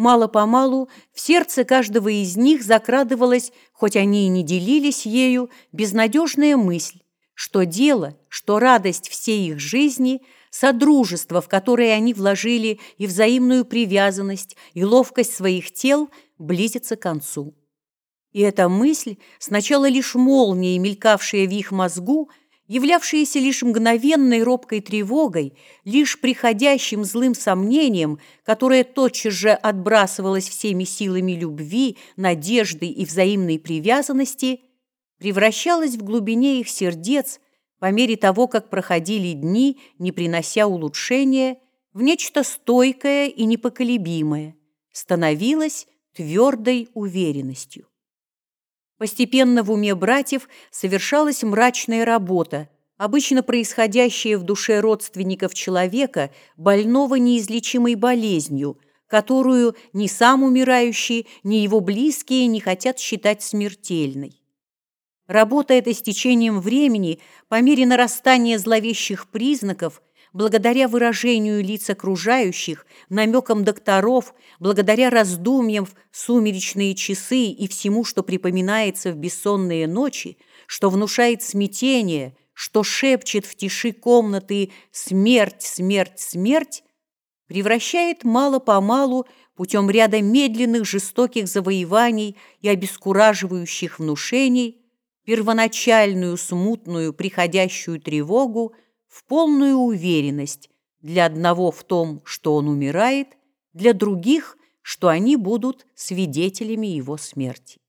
Мало-помалу в сердце каждого из них закрадывалась, хоть они и не делились ею, безнадежная мысль, что дело, что радость всей их жизни, содружество, в которое они вложили и взаимную привязанность, и ловкость своих тел, близится к концу. И эта мысль, сначала лишь молнией, мелькавшая в их мозгу, являвшаяся лишь мгновенной робкой тревогой, лишь приходящим злым сомнением, которое тотчас же отбрасывалось всеми силами любви, надежды и взаимной привязанности, превращалась в глубине их сердец по мере того, как проходили дни, не принося улучшения, в нечто стойкое и непоколебимое, становилась твердой уверенностью. Постепенно в уме братьев совершалась мрачная работа, обычно происходящая в душе родственников человека, больного неизлечимой болезнью, которую ни сам умирающий, ни его близкие не хотят считать смертельной. Работа эта с течением времени, по мере нарастания зловещих признаков – благодаря выражению лиц окружающих, намекам докторов, благодаря раздумьям в сумеречные часы и всему, что припоминается в бессонные ночи, что внушает смятение, что шепчет в тиши комнаты «смерть, смерть, смерть», превращает мало-помалу путем ряда медленных жестоких завоеваний и обескураживающих внушений первоначальную смутную приходящую тревогу в полную уверенность для одного в том, что он умирает, для других, что они будут свидетелями его смерти.